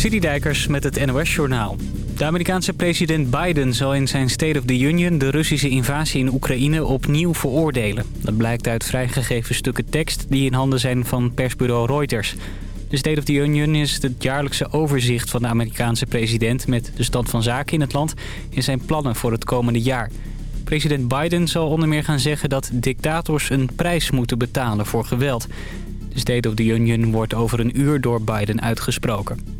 Dijkers met het NOS-journaal. De Amerikaanse president Biden zal in zijn State of the Union... de Russische invasie in Oekraïne opnieuw veroordelen. Dat blijkt uit vrijgegeven stukken tekst... die in handen zijn van persbureau Reuters. De State of the Union is het jaarlijkse overzicht van de Amerikaanse president... met de stand van zaken in het land en zijn plannen voor het komende jaar. President Biden zal onder meer gaan zeggen dat dictators een prijs moeten betalen voor geweld. De State of the Union wordt over een uur door Biden uitgesproken.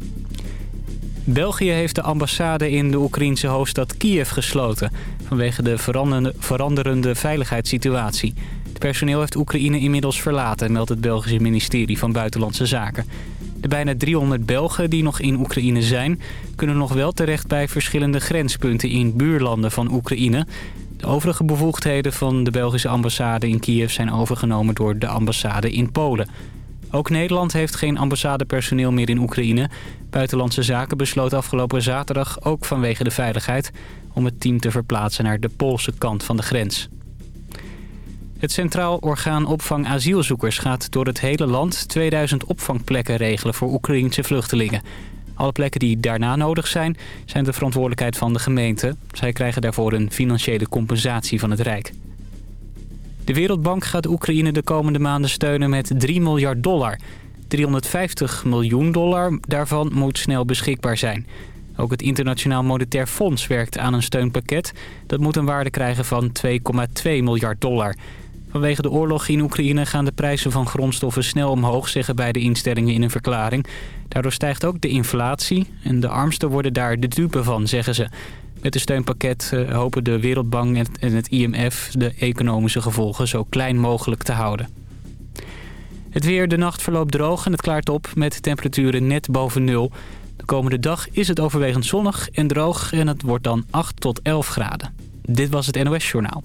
België heeft de ambassade in de Oekraïnse hoofdstad Kiev gesloten... vanwege de veranderende, veiligheidssituatie. Het personeel heeft Oekraïne inmiddels verlaten... meldt het Belgische ministerie van Buitenlandse Zaken. De bijna 300 Belgen die nog in Oekraïne zijn... kunnen nog wel terecht bij verschillende grenspunten in buurlanden van Oekraïne. De overige bevoegdheden van de Belgische ambassade in Kiev... zijn overgenomen door de ambassade in Polen... Ook Nederland heeft geen ambassadepersoneel meer in Oekraïne. Buitenlandse Zaken besloot afgelopen zaterdag, ook vanwege de veiligheid... om het team te verplaatsen naar de Poolse kant van de grens. Het Centraal Orgaan Opvang Asielzoekers gaat door het hele land 2000 opvangplekken regelen voor Oekraïnse vluchtelingen. Alle plekken die daarna nodig zijn, zijn de verantwoordelijkheid van de gemeente. Zij krijgen daarvoor een financiële compensatie van het Rijk. De Wereldbank gaat Oekraïne de komende maanden steunen met 3 miljard dollar. 350 miljoen dollar daarvan moet snel beschikbaar zijn. Ook het Internationaal Monetair Fonds werkt aan een steunpakket. Dat moet een waarde krijgen van 2,2 miljard dollar. Vanwege de oorlog in Oekraïne gaan de prijzen van grondstoffen snel omhoog... zeggen beide instellingen in een verklaring. Daardoor stijgt ook de inflatie en de armsten worden daar de dupe van, zeggen ze. Met het steunpakket eh, hopen de Wereldbank en het IMF de economische gevolgen zo klein mogelijk te houden. Het weer, de nacht verloopt droog en het klaart op met temperaturen net boven nul. De komende dag is het overwegend zonnig en droog en het wordt dan 8 tot 11 graden. Dit was het NOS Journaal.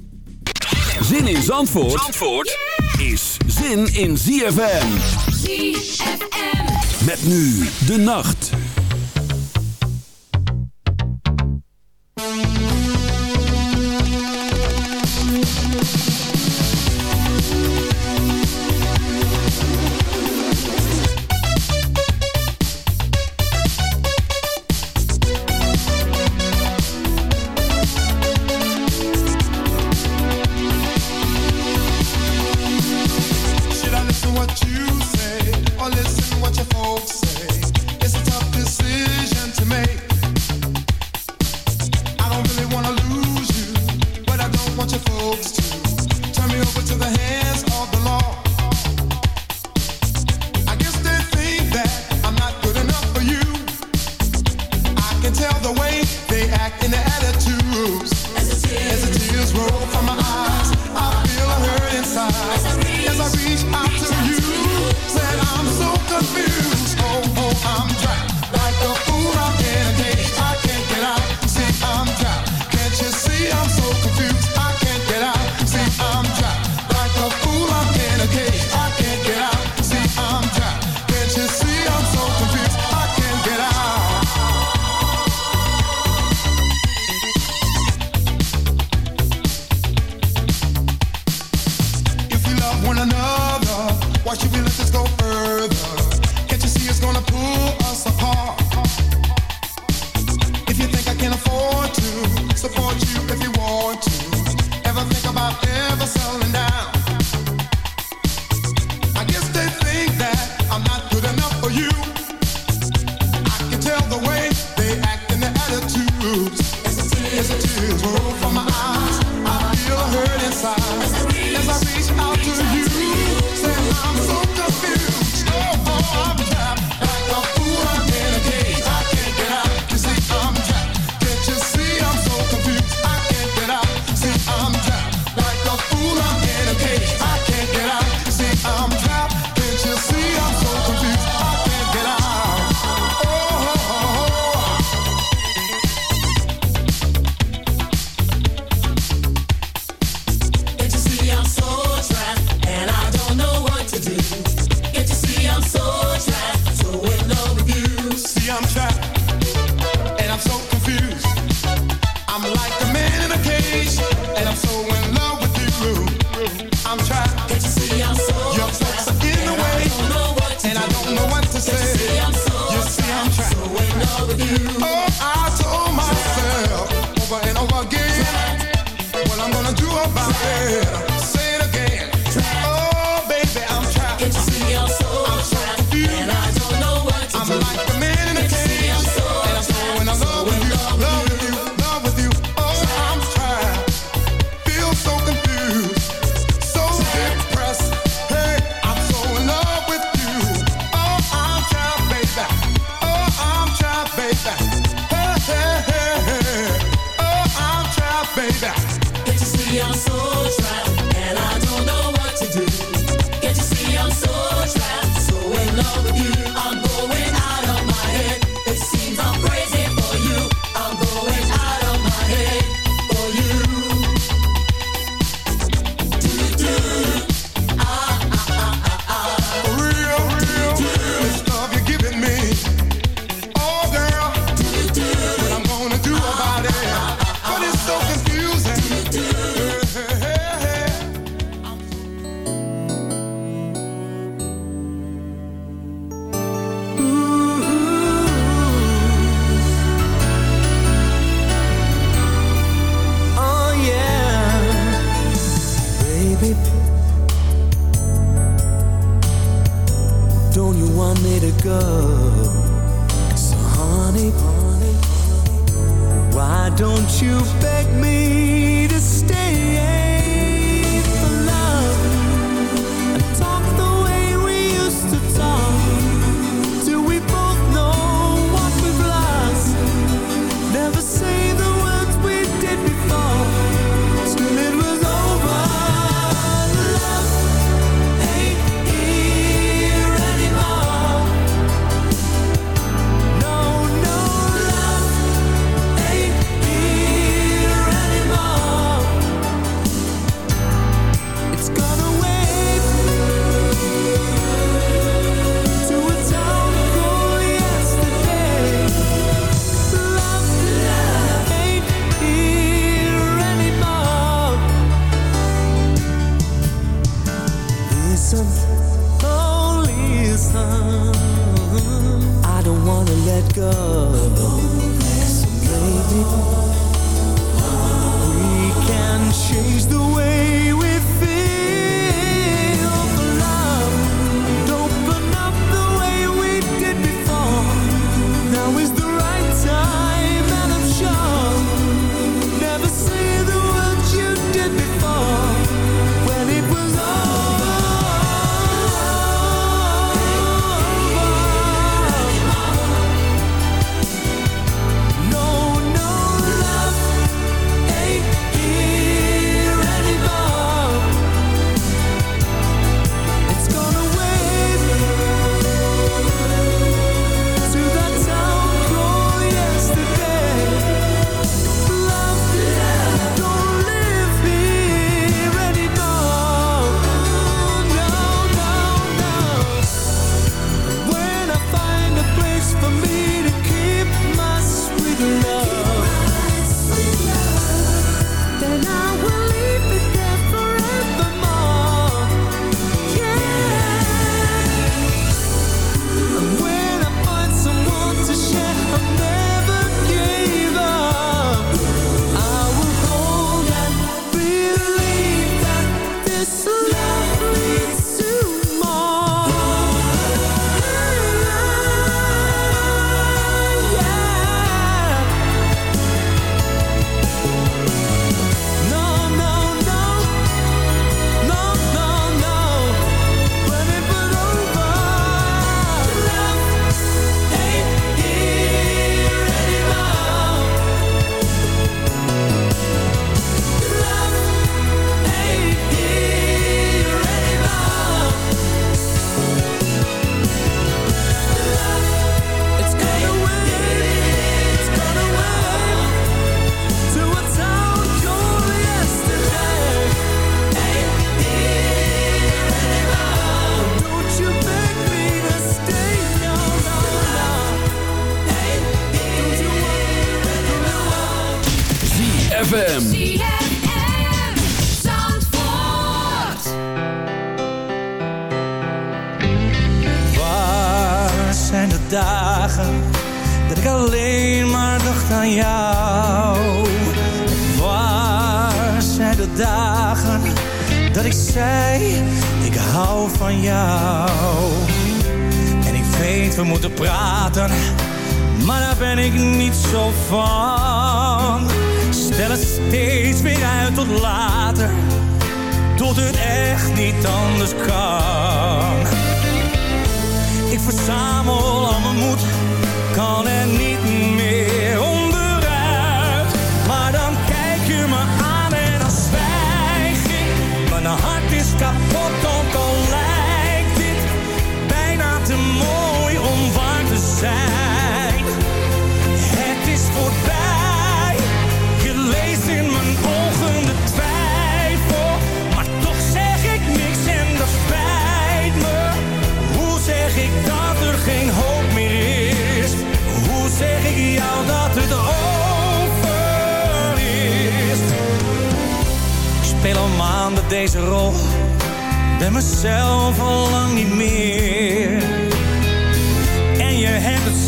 Zin in Zandvoort, Zandvoort is zin in ZFM. ZFM. Met nu de nacht. Say. You maar dan kijk je me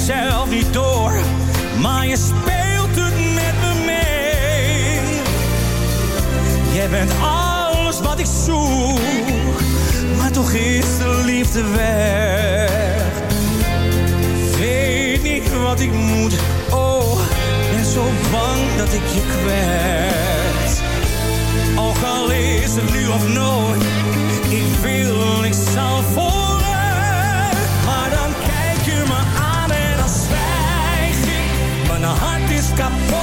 zelf niet door, maar je speelt het met me mee. Jij bent alles wat ik zoek, maar toch is de liefde weg. Weet niet wat ik moet, oh, ben zo bang dat ik je kwijt. Ook al is het nu of nooit, ik wil, ik zal voor. escapó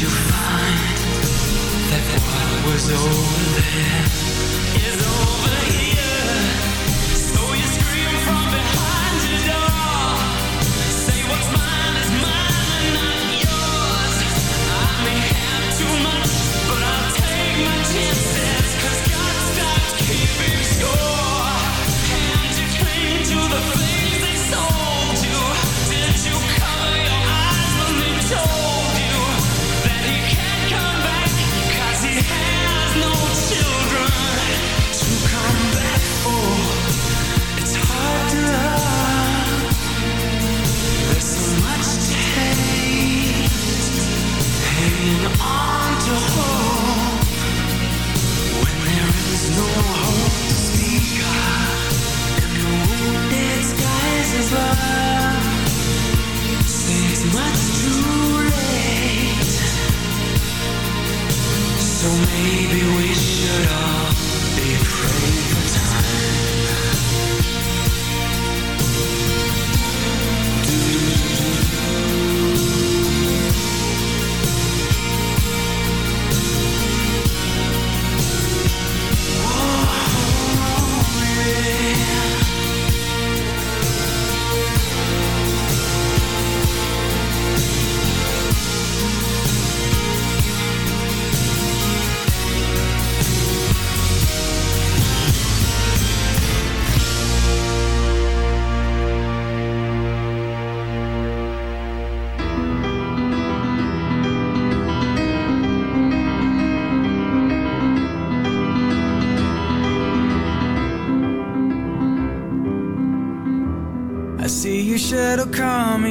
you find that what was over there is over here? Maybe we should all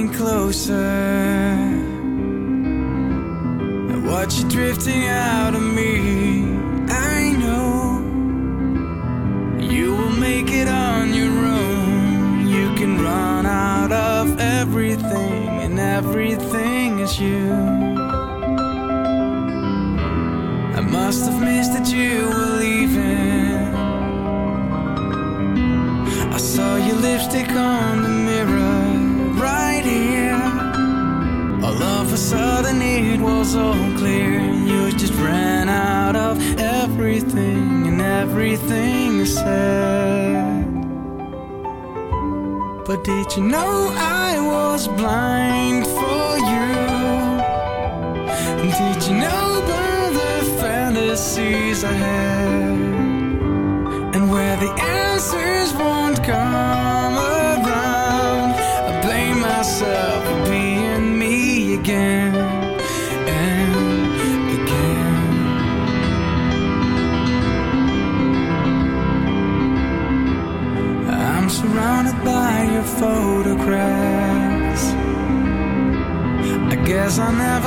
getting closer. I watch you drifting out of Did you know I was blind for you? Did you know about the fantasies I had? And where the answers won't come as I never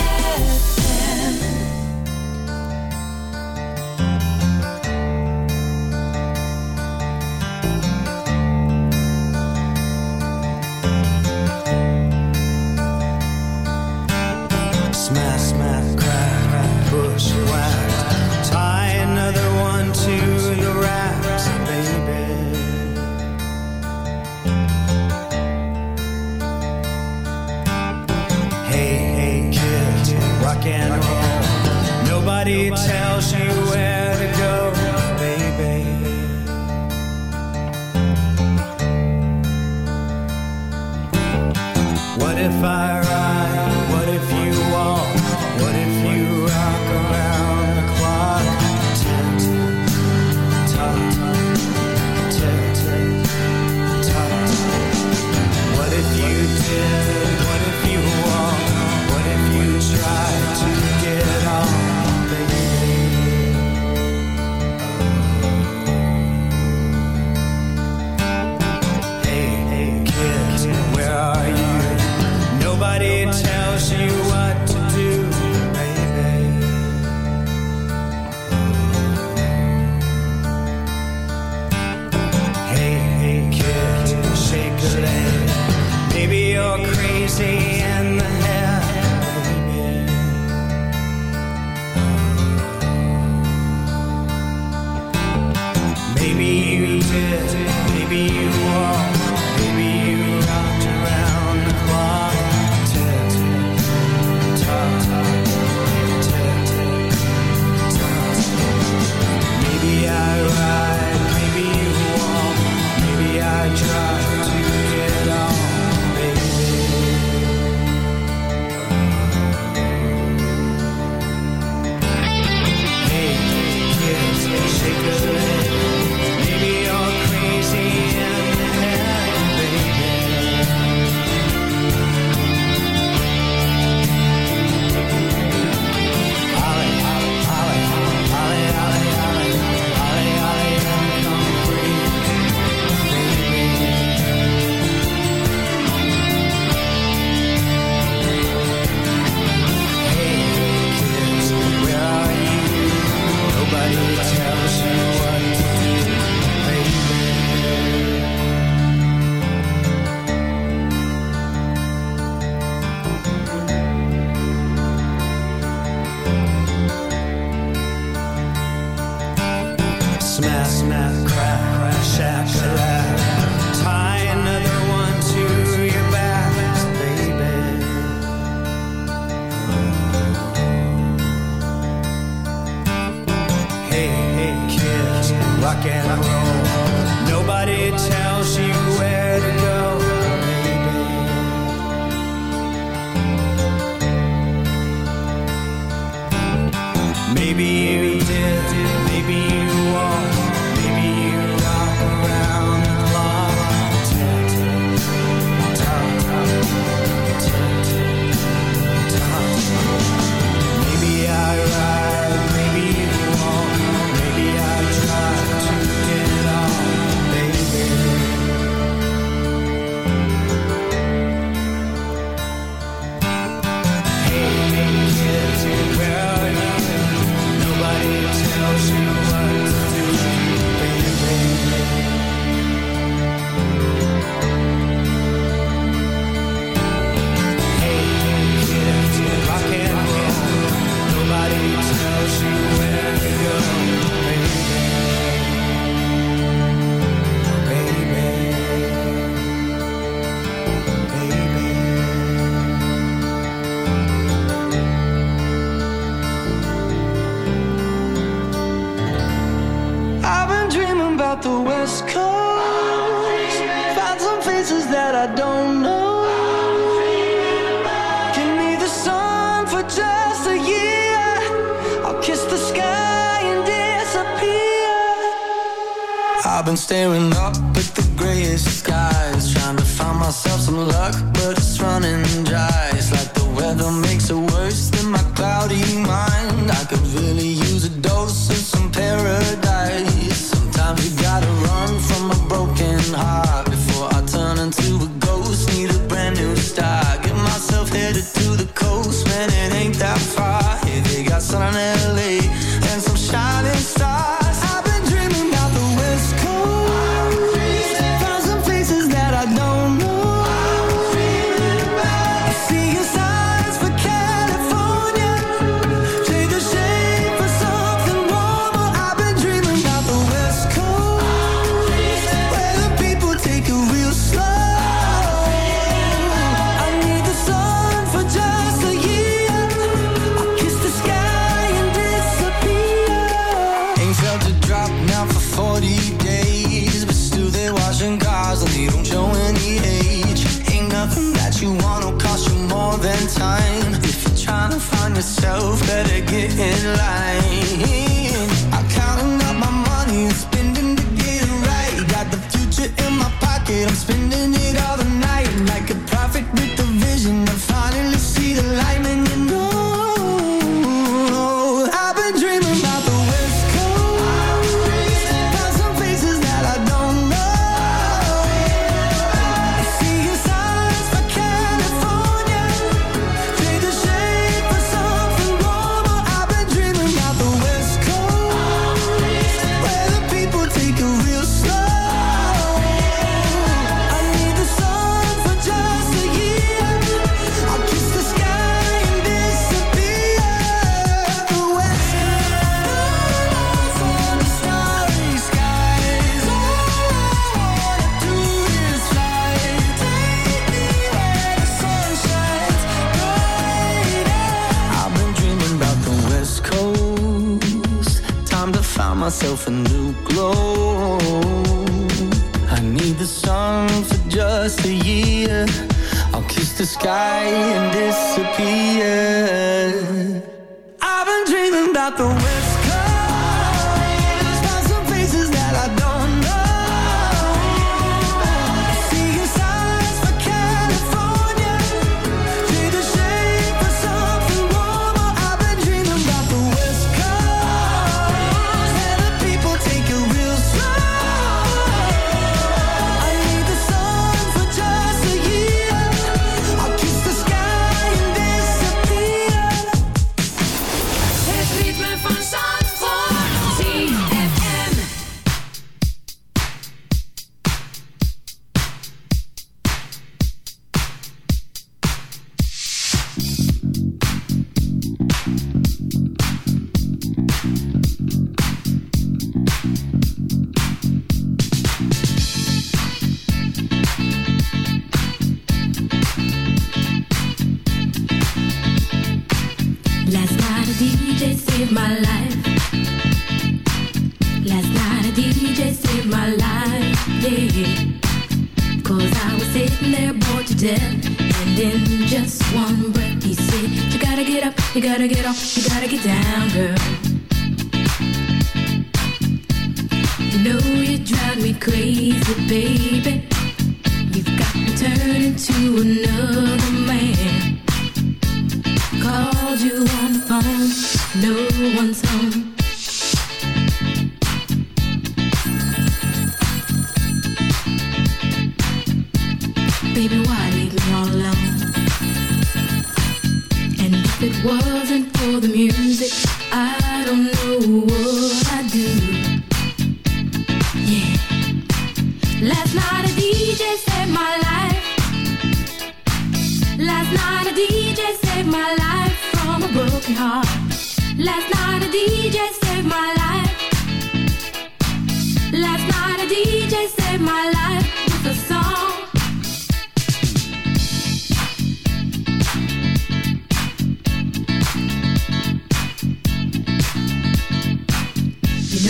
rain felt a drop now for 40 days. But still they're washing cars and they don't show any age. Ain't nothing that you want will cost you more than time. If you're trying to find yourself, better get in line.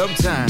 Dub time.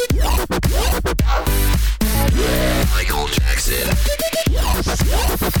Michael Jackson.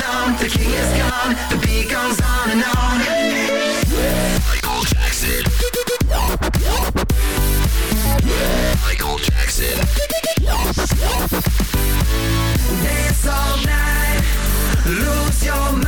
though the king is gone, the beat goes on and on. Michael Jackson. Michael Jackson. Dance all night, lose your mind.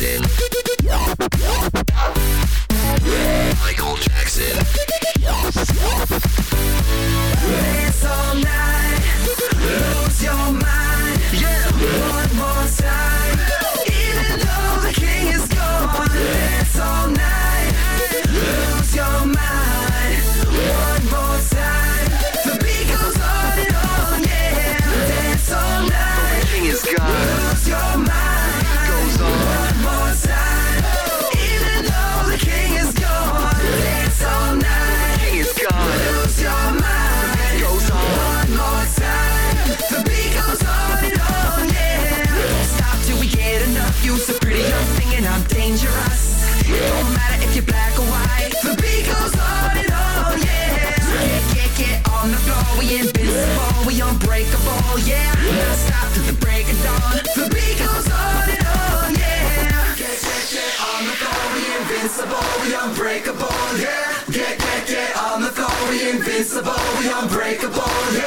Jackson. Michael Jackson. Dance all night, unbreakable,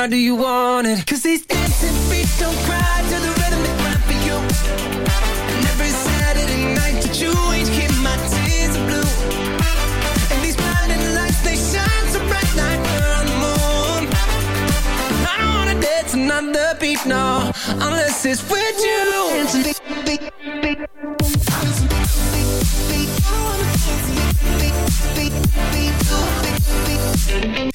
now do you want it? Cause these dancing feet don't cry to the rhythm they cry for you. And every Saturday night that you ain't here, my tears are blue. And these blinding lights, they shine so bright like we're on the moon. I don't wanna dance another beat, no, unless it's with you. Dancing feet, feet, feet. I wanna dance, beat, beat, beat, beat, beat, beat.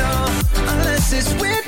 unless it's with